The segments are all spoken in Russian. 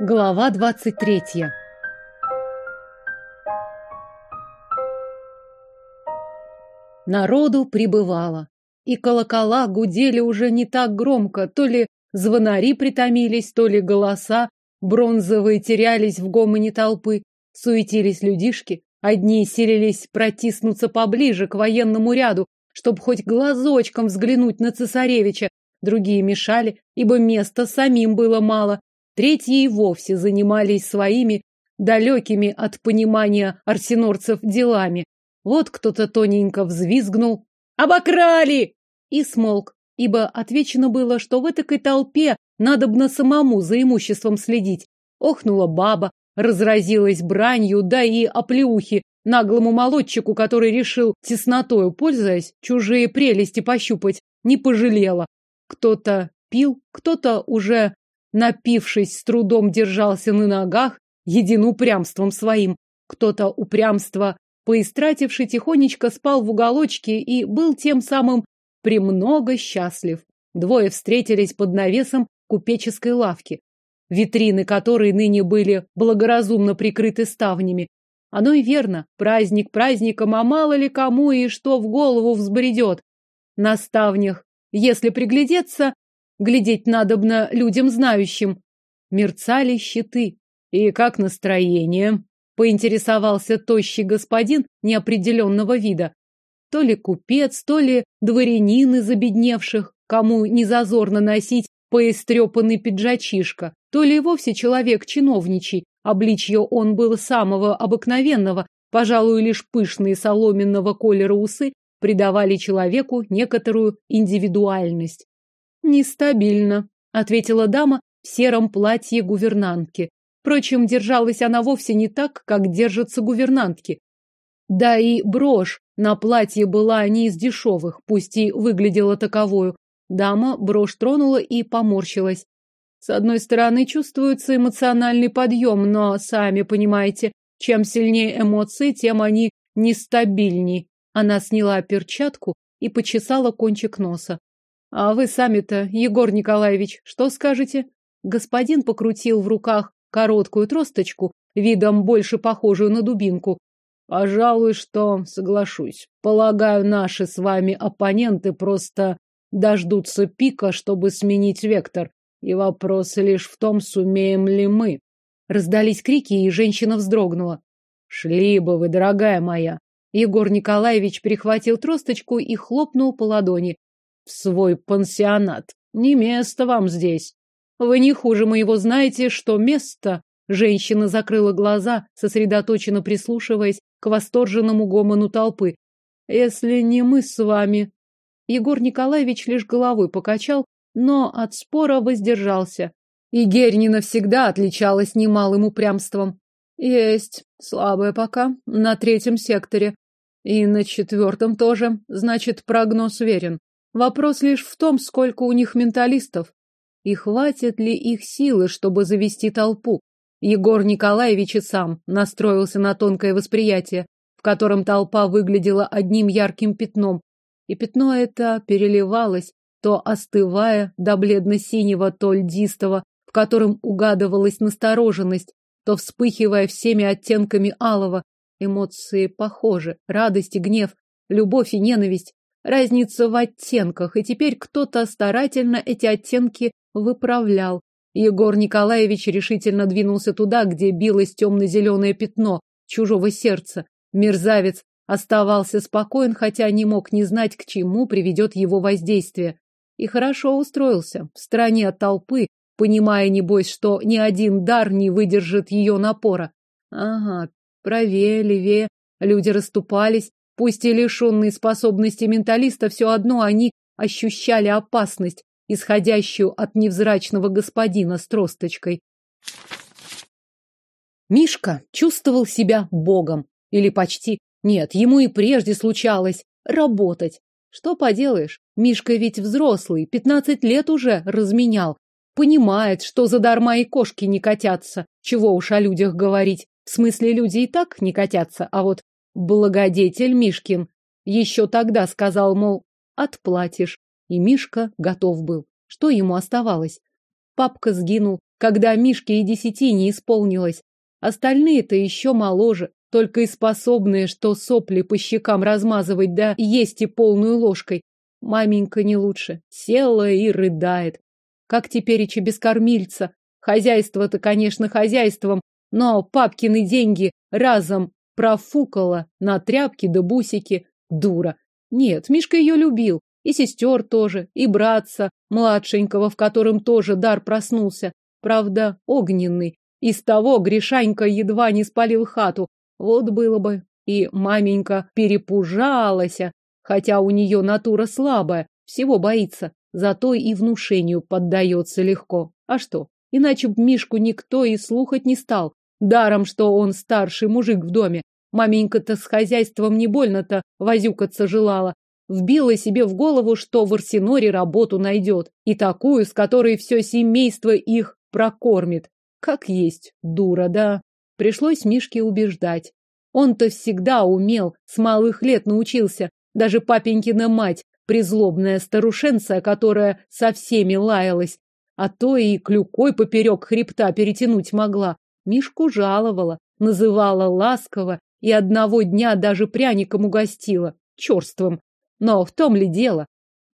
Глава двадцать третья. Народу прибывало, и колокола гудели уже не так громко, то ли звонари притомились, то ли голоса бронзовые терялись в гомоне толпы, суетились людишки, одни силились протиснуться поближе к военному ряду, чтобы хоть глазочком взглянуть на цесаревича, другие мешали, ибо места самим было мало, Третьи и вовсе занимались своими, далекими от понимания арсенорцев делами. Вот кто-то тоненько взвизгнул «Обокрали!» и смолк, ибо отвечено было, что в этой толпе надобно самому за имуществом следить. Охнула баба, разразилась бранью, да и оплеухи наглому молодчику, который решил, теснотою пользуясь, чужие прелести пощупать, не пожалела. Кто-то пил, кто-то уже напившись, с трудом держался на ногах, един упрямством своим. Кто-то упрямство поистративший тихонечко спал в уголочке и был тем самым премного счастлив. Двое встретились под навесом купеческой лавки, витрины которой ныне были благоразумно прикрыты ставнями. Оно и верно, праздник праздником, а мало ли кому и что в голову взбредет. На ставнях, если приглядеться, Глядеть надобно людям знающим. Мерцали щиты. И как настроение? Поинтересовался тощий господин неопределенного вида. То ли купец, то ли дворянин из обедневших, кому не зазорно носить поистрепанный пиджачишка, то ли вовсе человек чиновничий, обличье он был самого обыкновенного, пожалуй, лишь пышные соломенного колера усы придавали человеку некоторую индивидуальность. Нестабильно, ответила дама в сером платье гувернантки. Впрочем, держалась она вовсе не так, как держатся гувернантки. Да и брошь на платье была не из дешевых, пусть и выглядела таковою. Дама брошь тронула и поморщилась. С одной стороны, чувствуется эмоциональный подъем, но, сами понимаете, чем сильнее эмоции, тем они нестабильней. Она сняла перчатку и почесала кончик носа. А вы сами-то, Егор Николаевич, что скажете? Господин покрутил в руках короткую тросточку, видом больше похожую на дубинку. Пожалуй, что соглашусь. Полагаю, наши с вами оппоненты просто дождутся пика, чтобы сменить вектор. И вопрос лишь в том, сумеем ли мы. Раздались крики, и женщина вздрогнула. Шли бы вы, дорогая моя. Егор Николаевич перехватил тросточку и хлопнул по ладони в свой пансионат. Не место вам здесь. Вы не хуже моего знаете, что место... Женщина закрыла глаза, сосредоточенно прислушиваясь к восторженному гомону толпы. Если не мы с вами... Егор Николаевич лишь головой покачал, но от спора воздержался. И Гернина всегда отличалась немалым упрямством. Есть, слабая пока, на третьем секторе. И на четвертом тоже, значит, прогноз верен. Вопрос лишь в том, сколько у них менталистов. И хватит ли их силы, чтобы завести толпу? Егор Николаевич и сам настроился на тонкое восприятие, в котором толпа выглядела одним ярким пятном. И пятно это переливалось, то остывая до бледно-синего, то льдистого, в котором угадывалась настороженность, то вспыхивая всеми оттенками алого. Эмоции похожи, радость и гнев, любовь и ненависть, Разница в оттенках, и теперь кто-то старательно эти оттенки выправлял. Егор Николаевич решительно двинулся туда, где билось темно-зеленое пятно чужого сердца. Мерзавец оставался спокоен, хотя не мог не знать, к чему приведет его воздействие. И хорошо устроился, в стороне от толпы, понимая, небось, что ни один дар не выдержит ее напора. Ага, правее, левее, люди расступались, Пусть и лишенные способности менталиста, все одно они ощущали опасность, исходящую от невзрачного господина с тросточкой. Мишка чувствовал себя богом. Или почти. Нет, ему и прежде случалось работать. Что поделаешь, Мишка ведь взрослый, пятнадцать лет уже разменял. Понимает, что задарма и кошки не котятся. Чего уж о людях говорить. В смысле, люди и так не котятся, а вот Благодетель Мишкин еще тогда сказал, мол, отплатишь. И Мишка готов был. Что ему оставалось? Папка сгинул, когда Мишке и десяти не исполнилось. Остальные-то еще моложе, только и способные, что сопли по щекам размазывать, да есть и полную ложкой. Маменька не лучше. Села и рыдает. Как теперь и без кормильца. Хозяйство-то, конечно, хозяйством, но папкины деньги разом профукала на тряпки да бусики. Дура. Нет, Мишка ее любил. И сестер тоже, и братца, младшенького, в котором тоже дар проснулся. Правда, огненный. Из того Гришанька едва не спалил хату. Вот было бы. И маменька перепужалась, хотя у нее натура слабая, всего боится, зато и внушению поддается легко. А что? Иначе б Мишку никто и слухать не стал. Даром, что он старший мужик в доме. Маменька-то с хозяйством не больно-то возюкаться желала. Вбила себе в голову, что в Арсеноре работу найдет. И такую, с которой все семейство их прокормит. Как есть, дура, да. Пришлось Мишке убеждать. Он-то всегда умел, с малых лет научился. Даже папенькина мать, призлобная старушенция, которая со всеми лаялась, а то и клюкой поперек хребта перетянуть могла. Мишку жаловала, называла ласково и одного дня даже пряником угостила, черством. Но в том ли дело?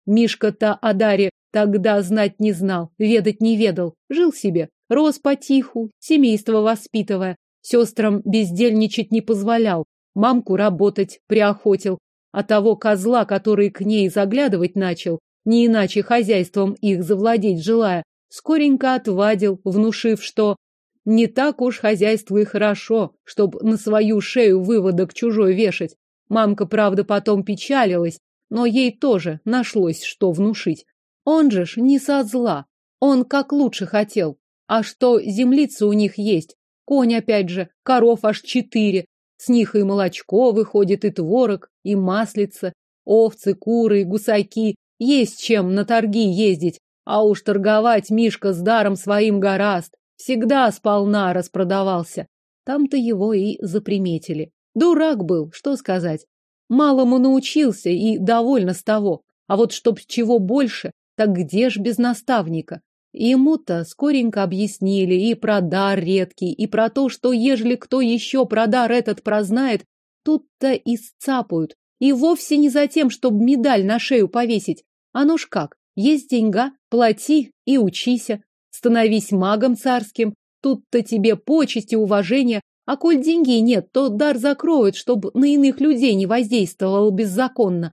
Мишка-то о Даре тогда знать не знал, ведать не ведал, жил себе, рос потиху, семейство воспитывая, сестрам бездельничать не позволял, мамку работать приохотил, а того козла, который к ней заглядывать начал, не иначе хозяйством их завладеть желая, скоренько отвадил, внушив, что не так уж хозяйство и хорошо, чтоб на свою шею выводок чужой вешать. Мамка, правда, потом печалилась, но ей тоже нашлось, что внушить. Он же ж не со зла, он как лучше хотел. А что землица у них есть? Конь опять же, коров аж четыре. С них и молочко выходит, и творог, и маслица, овцы, куры, гусаки. Есть чем на торги ездить. А уж торговать Мишка с даром своим гораст. Всегда сполна распродавался. Там-то его и заприметили. Дурак был, что сказать. Малому научился и довольно с того. А вот чтоб чего больше, так где ж без наставника? Ему-то скоренько объяснили и про дар редкий, и про то, что ежели кто еще про дар этот прознает, тут-то и сцапают. И вовсе не за тем, чтобы медаль на шею повесить. Оно ж как, есть деньга, плати и учися. Становись магом царским, тут-то тебе почести, уважение, а коль деньги нет, то дар закроют, чтобы на иных людей не воздействовал беззаконно.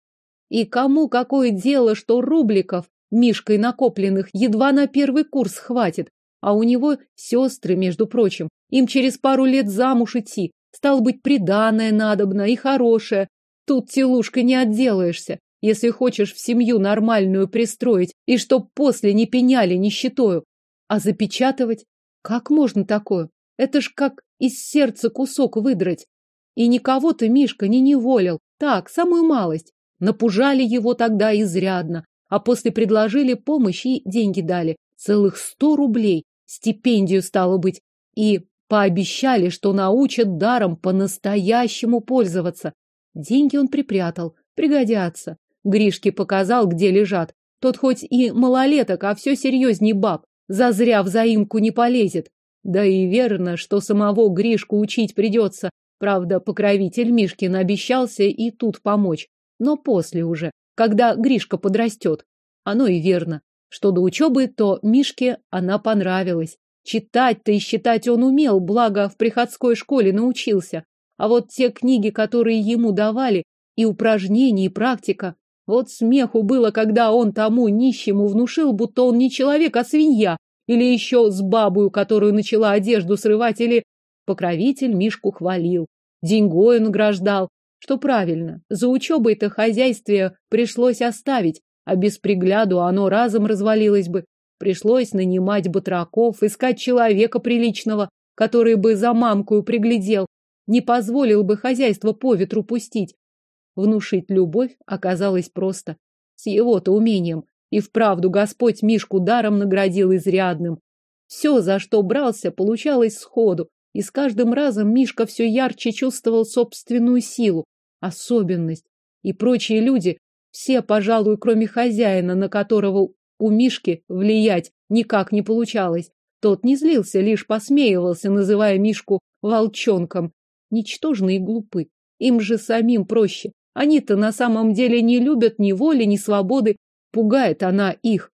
И кому какое дело, что рубликов Мишкой накопленных едва на первый курс хватит, а у него сестры, между прочим, им через пару лет замуж идти, стал быть, приданое надобно и хорошее. Тут телушкой не отделаешься, если хочешь в семью нормальную пристроить, и чтоб после не пеняли нищетою. А запечатывать? Как можно такое? Это ж как из сердца кусок выдрать. И никого ты, Мишка, не неволил. Так, самую малость. Напужали его тогда изрядно, а после предложили помощь и деньги дали. Целых сто рублей. Стипендию стало быть. И пообещали, что научат даром по-настоящему пользоваться. Деньги он припрятал. Пригодятся. Гришке показал, где лежат. Тот хоть и малолеток, а все серьезней баб. Зазря в заимку не полезет. Да и верно, что самого Гришку учить придется. Правда, покровитель Мишкин обещался и тут помочь. Но после уже когда Гришка подрастет. Оно и верно. Что до учебы, то Мишке она понравилась. Читать-то и считать он умел, благо в приходской школе научился. А вот те книги, которые ему давали, и упражнения, и практика, вот смеху было, когда он тому нищему внушил, будто он не человек, а свинья, или еще с бабою, которую начала одежду срывать, или... Покровитель Мишку хвалил, деньгою награждал, что правильно, за учебой-то хозяйствие пришлось оставить, а без пригляду оно разом развалилось бы. Пришлось нанимать батраков, искать человека приличного, который бы за мамкою приглядел, не позволил бы хозяйство по ветру пустить. Внушить любовь оказалось просто. С его-то умением. И вправду Господь Мишку даром наградил изрядным. Все, за что брался, получалось сходу, и с каждым разом Мишка все ярче чувствовал собственную силу, особенность. И прочие люди, все, пожалуй, кроме хозяина, на которого у Мишки влиять никак не получалось, Тот не злился, лишь посмеивался, называя Мишку волчонком. Ничтожные и глупы. Им же самим проще. Они-то на самом деле не любят ни воли, ни свободы. Пугает она их.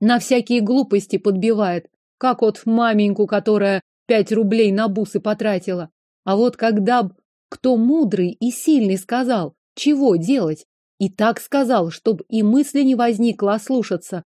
На всякие глупости подбивает. Как вот маменьку, которая пять рублей на бусы потратила. А вот когда б кто мудрый и сильный сказал, чего делать, и так сказал, чтоб и мысли не возникло ослушаться,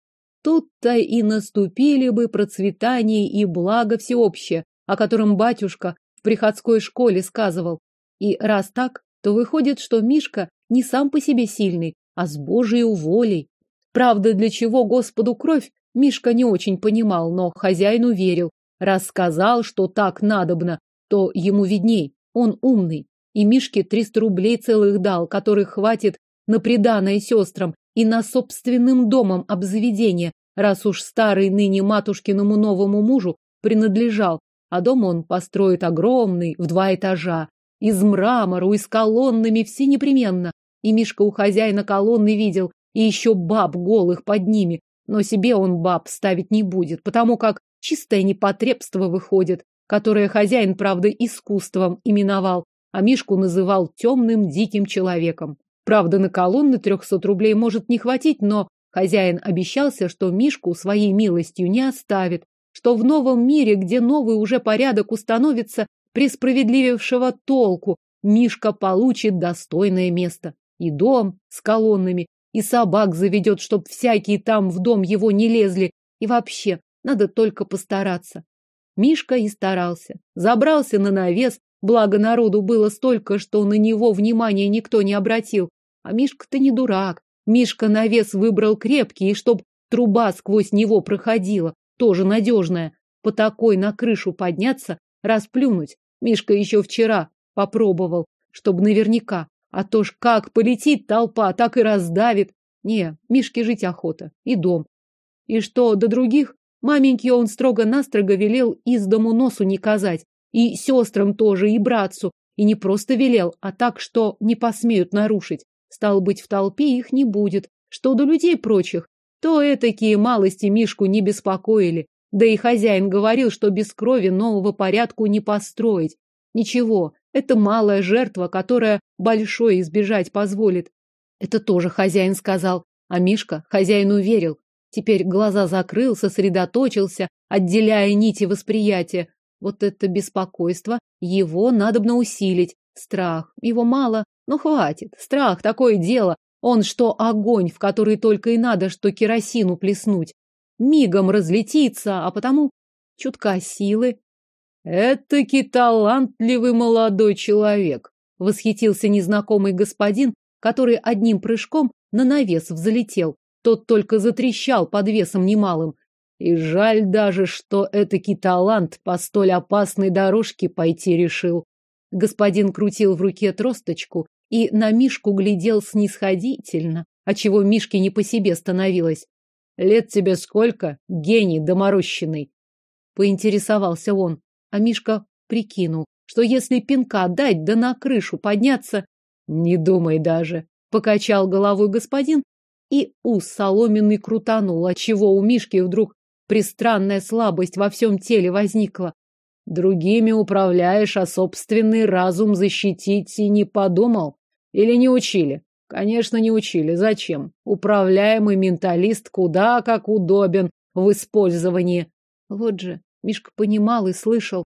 тут-то и наступили бы процветание и благо всеобщее, о котором батюшка в приходской школе сказывал. И раз так, то выходит, что Мишка не сам по себе сильный, а с Божией волей. Правда, для чего Господу кровь, Мишка не очень понимал, но хозяину верил. Рассказал, что так надобно, то ему видней. Он умный. И Мишке триста рублей целых дал, которых хватит на приданое сестрам и на собственным домом обзаведение, раз уж старый ныне матушкиному новому мужу принадлежал, а дом он построит огромный, в два этажа, из мрамору и с колоннами все непременно. И Мишка у хозяина колонны видел, и еще баб голых под ними, но себе он баб ставить не будет, потому как чистое непотребство выходит, которое хозяин, правда, искусством именовал, а Мишку называл темным диким человеком. Правда, на колонны трехсот рублей может не хватить, но хозяин обещался, что Мишку своей милостью не оставит, что в новом мире, где новый уже порядок установится, при справедливевшего толку, Мишка получит достойное место. И дом с колоннами, и собак заведет, чтоб всякие там в дом его не лезли. И вообще, надо только постараться. Мишка и старался. Забрался на навес, благо народу было столько, что на него внимания никто не обратил. А Мишка-то не дурак. Мишка навес выбрал крепкий, и чтоб труба сквозь него проходила, тоже надежная. По такой на крышу подняться, расплюнуть. Мишка еще вчера попробовал, чтобы наверняка. А то ж как полетит толпа, так и раздавит. Не, Мишке жить охота. И дом. И что до других, маменьке он строго-настрого велел из дому носу не казать. И сестрам тоже, и братцу. И не просто велел, а так, что не посмеют нарушить. Стал быть, в толпе их не будет. Что до людей прочих, то этакие малости Мишку не беспокоили. Да и хозяин говорил, что без крови нового порядку не построить. Ничего, это малая жертва, которая большой избежать позволит. Это тоже хозяин сказал, а Мишка хозяину верил. Теперь глаза закрыл, сосредоточился, отделяя нити восприятия. Вот это беспокойство, его надобно усилить. Страх, его мало, но хватит. Страх, такое дело. Он что огонь, в который только и надо, что керосину плеснуть. Мигом разлетится, а потому чутка силы, «Этакий талантливый молодой человек!» — восхитился незнакомый господин, который одним прыжком на навес взлетел. Тот только затрещал под весом немалым. И жаль даже, что этакий талант по столь опасной дорожке пойти решил. Господин крутил в руке тросточку и на Мишку глядел снисходительно, отчего Мишке не по себе становилось. «Лет тебе сколько, гений доморощенный?» — поинтересовался он. А Мишка прикинул, что если пинка дать, да на крышу подняться... Не думай даже. Покачал головой господин, и ус соломенный крутанул, отчего у Мишки вдруг пристранная слабость во всем теле возникла. Другими управляешь, а собственный разум защитить и не подумал? Или не учили? Конечно, не учили. Зачем? Управляемый менталист куда как удобен в использовании. Вот же, Мишка понимал и слышал,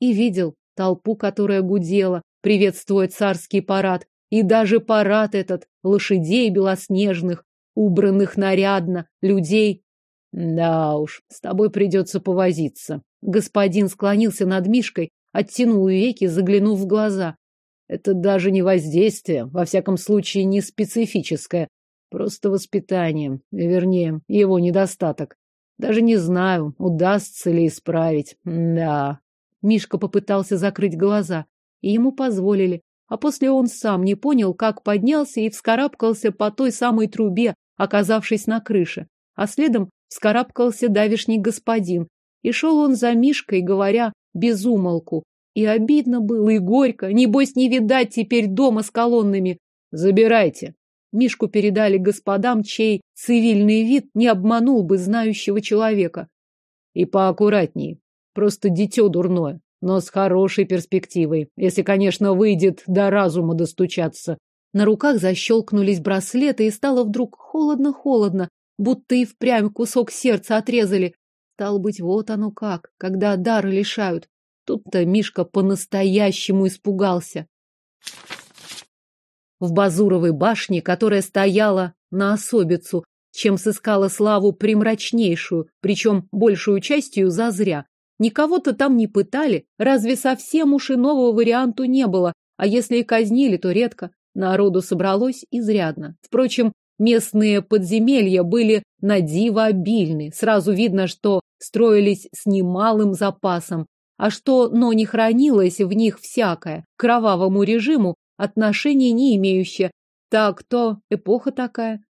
и видел толпу, которая гудела, приветствуя царский парад, и даже парад этот, лошадей белоснежных, убранных нарядно, людей. Да уж, с тобой придется повозиться. Господин склонился над Мишкой, оттянул веки, заглянув в глаза. Это даже не воздействие, во всяком случае не специфическое, просто воспитание, вернее, его недостаток. Даже не знаю, удастся ли исправить. Да. Мишка попытался закрыть глаза, и ему позволили. А после он сам не понял, как поднялся и вскарабкался по той самой трубе, оказавшись на крыше. А следом вскарабкался давишний господин. И шел он за Мишкой, говоря без умолку. И обидно было, и горько. Небось, не видать теперь дома с колоннами. Забирайте. Мишку передали господам, чей цивильный вид не обманул бы знающего человека. И поаккуратней. Просто дитё дурное, но с хорошей перспективой. Если, конечно, выйдет до разума достучаться. На руках защелкнулись браслеты, и стало вдруг холодно-холодно, будто и впрямь кусок сердца отрезали. Стало быть, вот оно как, когда дары лишают. Тут-то Мишка по-настоящему испугался. В базуровой башне, которая стояла на особицу, чем сыскала славу примрачнейшую, причем большую частью зазря. Никого-то там не пытали, разве совсем уж и нового варианту не было, а если и казнили, то редко. Народу собралось изрядно. Впрочем, местные подземелья были на диво обильны. Сразу видно, что строились с немалым запасом, а что, но не хранилось в них всякое, к кровавому режиму отношения не имеющее. Так то эпоха такая.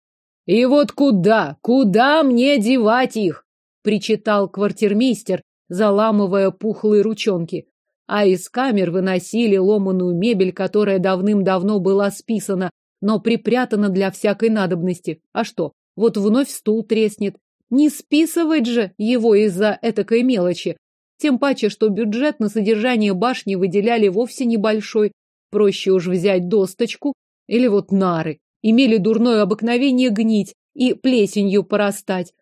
И вот куда, куда мне девать их? причитал квартирмейстер, заламывая пухлые ручонки. А из камер выносили ломаную мебель, которая давным-давно была списана, но припрятана для всякой надобности. А что? Вот вновь стул треснет. Не списывать же его из-за этакой мелочи. Тем паче, что бюджет на содержание башни выделяли вовсе небольшой. Проще уж взять досточку или вот нары имели дурное обыкновение гнить и плесенью порастать.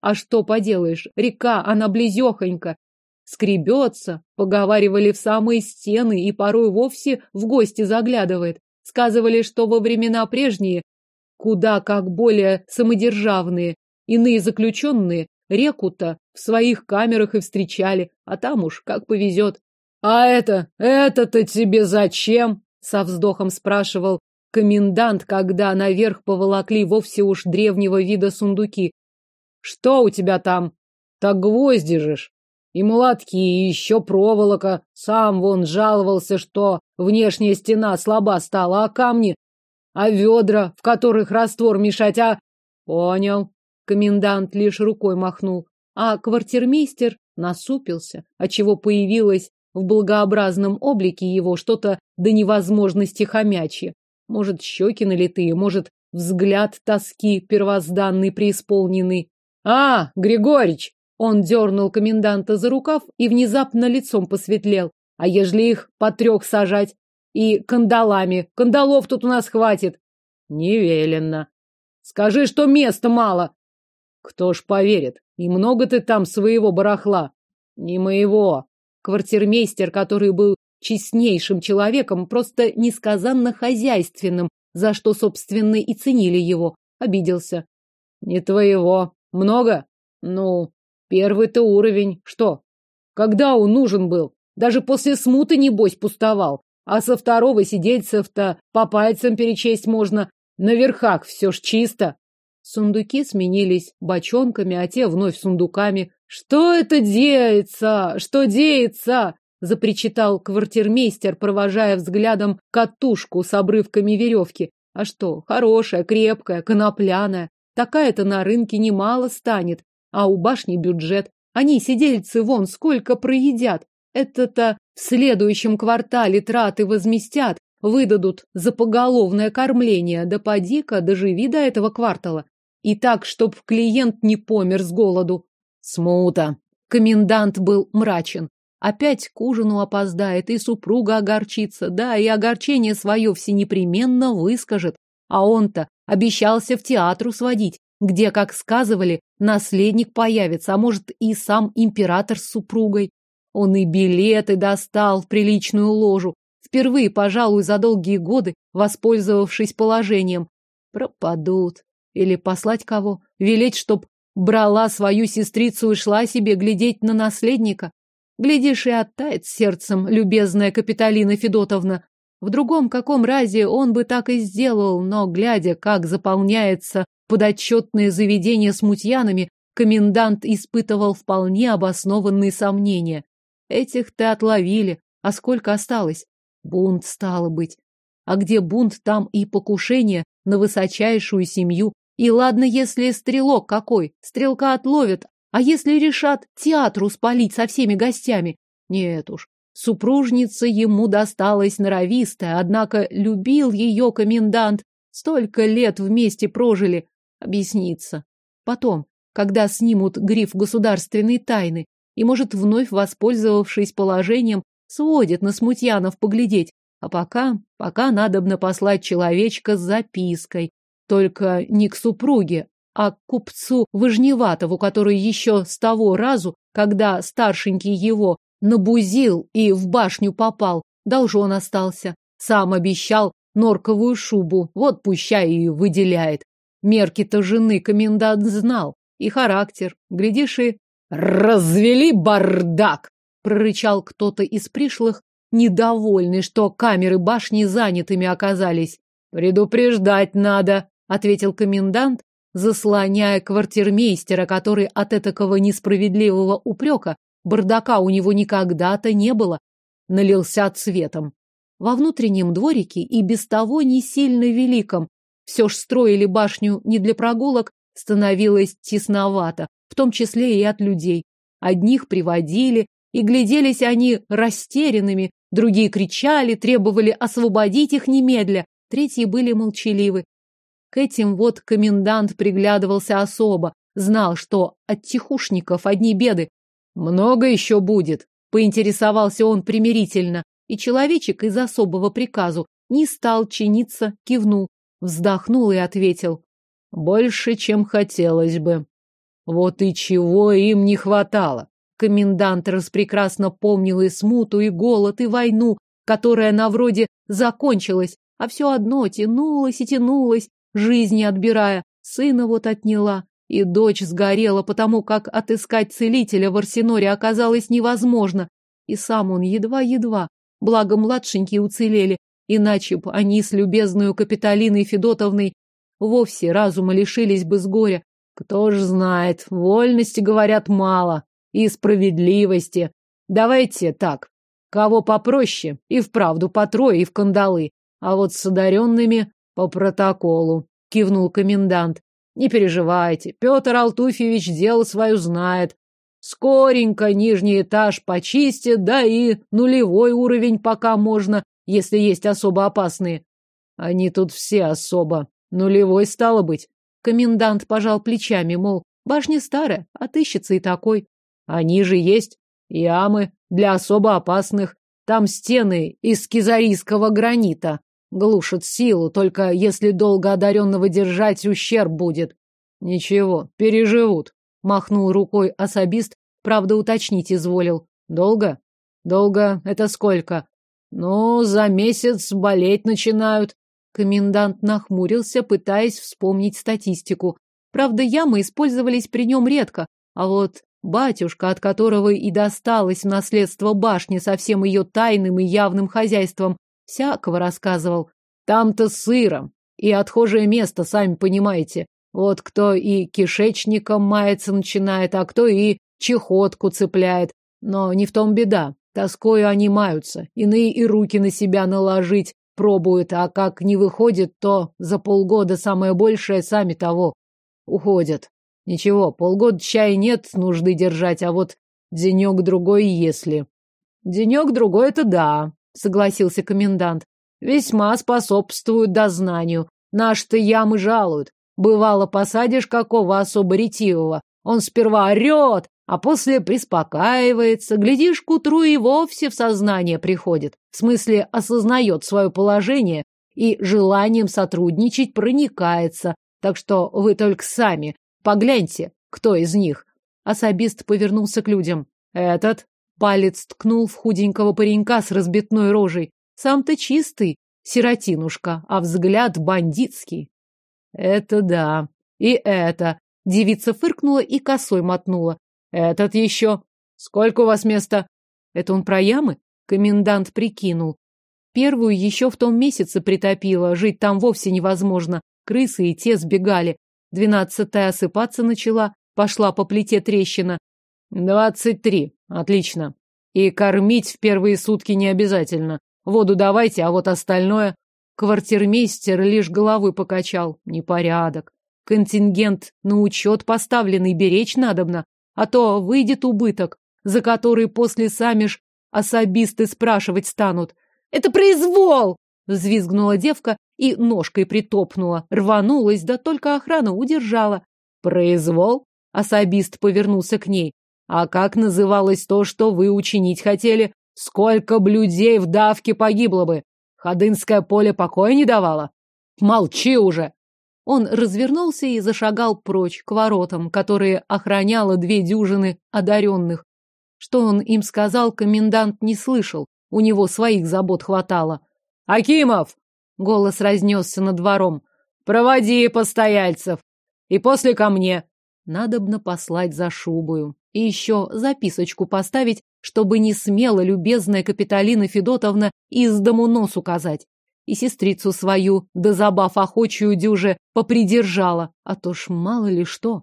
А что поделаешь, река, она близехонька, скребется, поговаривали в самые стены и порой вовсе в гости заглядывает. Сказывали, что во времена прежние, куда как более самодержавные, иные заключенные реку-то в своих камерах и встречали, а там уж как повезет. — А это, это-то тебе зачем? — со вздохом спрашивал комендант, когда наверх поволокли вовсе уж древнего вида сундуки. Что у тебя там? Так гвозди же ж. И молотки, и еще проволока. Сам вон жаловался, что внешняя стена слаба стала, а камни, а ведра, в которых раствор мешать, а... Понял. Комендант лишь рукой махнул, а квартирмейстер насупился, отчего появилось в благообразном облике его что-то до невозможности хомячье. Может, щеки налитые, может, взгляд тоски первозданный преисполненный. «А, Григорич!» Он дернул коменданта за рукав и внезапно лицом посветлел. «А ежели их по трех сажать? И кандалами. Кандалов тут у нас хватит». «Не Скажи, что места мало». «Кто ж поверит? И много ты там своего барахла?» «Не моего». Квартирмейстер, который был честнейшим человеком, просто несказанно хозяйственным, за что, собственно, и ценили его, обиделся. Не твоего. Много? Ну, первый-то уровень. Что? Когда он нужен был? Даже после смуты, небось, пустовал. А со второго сидельцев-то по пальцам перечесть можно. На верхах все ж чисто. Сундуки сменились бочонками, а те вновь сундуками. Что это деется? Что деется? запричитал квартирмейстер, провожая взглядом катушку с обрывками веревки. А что, хорошая, крепкая, конопляная. Такая-то на рынке немало станет. А у башни бюджет. Они, сидельцы, вон сколько проедят. Это-то в следующем квартале траты возместят, выдадут за поголовное кормление. Да поди-ка, доживи до этого квартала. И так, чтоб клиент не помер с голоду. Смута. Комендант был мрачен. Опять к ужину опоздает, и супруга огорчится, да, и огорчение свое всенепременно выскажет. А он-то обещался в театру сводить, где, как сказывали, наследник появится, а может и сам император с супругой. Он и билеты достал в приличную ложу, впервые, пожалуй, за долгие годы, воспользовавшись положением. Пропадут. Или послать кого? Велеть, чтоб брала свою сестрицу и шла себе глядеть на наследника? Глядишь, и оттает сердцем любезная Капитолина Федотовна. В другом каком разе он бы так и сделал, но, глядя, как заполняется подотчетное заведение смутьянами, комендант испытывал вполне обоснованные сомнения. Этих-то отловили, а сколько осталось? Бунт, стало быть. А где бунт, там и покушение на высочайшую семью. И ладно, если стрелок какой, стрелка отловят, а если решат театру спалить со всеми гостями? Нет уж, супружница ему досталась норовистая, однако любил ее комендант. Столько лет вместе прожили. Объяснится. Потом, когда снимут гриф государственной тайны, и, может, вновь воспользовавшись положением, сводит на смутьянов поглядеть. А пока, пока надобно послать человечка с запиской. Только не к супруге, а к купцу Выжневатову, который еще с того разу, когда старшенький его набузил и в башню попал, должен остался. Сам обещал норковую шубу, вот пущай и выделяет. Мерки-то жены комендант знал, и характер, глядишь, и... «Развели бардак!» — прорычал кто-то из пришлых, недовольный, что камеры башни занятыми оказались. «Предупреждать надо», — ответил комендант, заслоняя квартирмейстера, который от этакого несправедливого упрека бардака у него никогда-то не было, налился цветом. Во внутреннем дворике и без того не сильно великом, все ж строили башню не для прогулок, становилось тесновато, в том числе и от людей. Одних приводили, и гляделись они растерянными, другие кричали, требовали освободить их немедля, третьи были молчаливы. К этим вот комендант приглядывался особо, знал, что от тихушников одни беды. Много еще будет, поинтересовался он примирительно, и человечек из особого приказу не стал чиниться, кивнул, вздохнул и ответил. Больше, чем хотелось бы. Вот и чего им не хватало. Комендант распрекрасно помнил и смуту, и голод, и войну, которая на вроде закончилась, а все одно тянулась и тянулась, жизни отбирая. Сына вот отняла, и дочь сгорела, потому как отыскать целителя в Арсеноре оказалось невозможно. И сам он едва-едва, благо младшенькие уцелели, иначе б они с любезную Капитолиной Федотовной вовсе разума лишились бы с горя. Кто ж знает, вольности, говорят, мало, и справедливости. Давайте так, кого попроще, и вправду по трое, и в кандалы, а вот с одаренными по протоколу, кивнул комендант. Не переживайте, Петр Алтуфьевич дело свое знает. Скоренько нижний этаж почистит, да и нулевой уровень пока можно, если есть особо опасные. Они тут все особо. Нулевой стало быть. Комендант пожал плечами, мол, башня старая, отыщется и такой. Они же есть. Ямы для особо опасных. Там стены из кизарийского гранита. Глушат силу, только если долго одаренного держать, ущерб будет. Ничего, переживут. Махнул рукой особист, правда, уточнить изволил. Долго? Долго это сколько? Ну, за месяц болеть начинают. Комендант нахмурился, пытаясь вспомнить статистику. Правда, ямы использовались при нем редко, а вот батюшка, от которого и досталось в наследство башни со всем ее тайным и явным хозяйством, всякого рассказывал. Там-то сыром, и отхожее место, сами понимаете. Вот кто и кишечником мается начинает, а кто и чехотку цепляет. Но не в том беда. Тоскою они маются. Иные и руки на себя наложить пробуют, а как не выходит, то за полгода самое большее сами того уходят. Ничего, полгода чая нет нужды держать, а вот денек-другой если. Денек-другой это да, согласился комендант. Весьма способствуют дознанию. Наш-то ямы жалуют. Бывало, посадишь какого особо ретивого. Он сперва орет, а после приспокаивается, глядишь, к утру и вовсе в сознание приходит, в смысле осознает свое положение и желанием сотрудничать проникается, так что вы только сами погляньте, кто из них. Особист повернулся к людям. Этот палец ткнул в худенького паренька с разбитной рожей. Сам-то чистый, сиротинушка, а взгляд бандитский. Это да. И это. Девица фыркнула и косой мотнула. Этот еще. Сколько у вас места? Это он про ямы? Комендант прикинул. Первую еще в том месяце притопило, жить там вовсе невозможно. Крысы и те сбегали. Двенадцатая осыпаться начала, пошла по плите трещина. Двадцать три. Отлично. И кормить в первые сутки не обязательно. Воду давайте, а вот остальное... Квартирмейстер лишь головой покачал. Непорядок. Контингент на учет поставленный беречь надобно а то выйдет убыток, за который после сами ж особисты спрашивать станут. «Это произвол!» — взвизгнула девка и ножкой притопнула, рванулась, да только охрана удержала. «Произвол?» Особист повернулся к ней. А как называлось то, что вы учинить хотели? Сколько блюдей в давке погибло бы? Ходынское поле покоя не давало? Молчи уже! Он развернулся и зашагал прочь, к воротам, которые охраняло две дюжины одаренных. Что он им сказал, комендант не слышал. У него своих забот хватало. «Акимов!» — голос разнесся над двором. «Проводи постояльцев! И после ко мне!» Надобно послать за шубою. И еще записочку поставить, чтобы не смела любезная Капитолина Федотовна из дому нос указать и сестрицу свою, да забав охочую дюже, попридержала, а то ж мало ли что.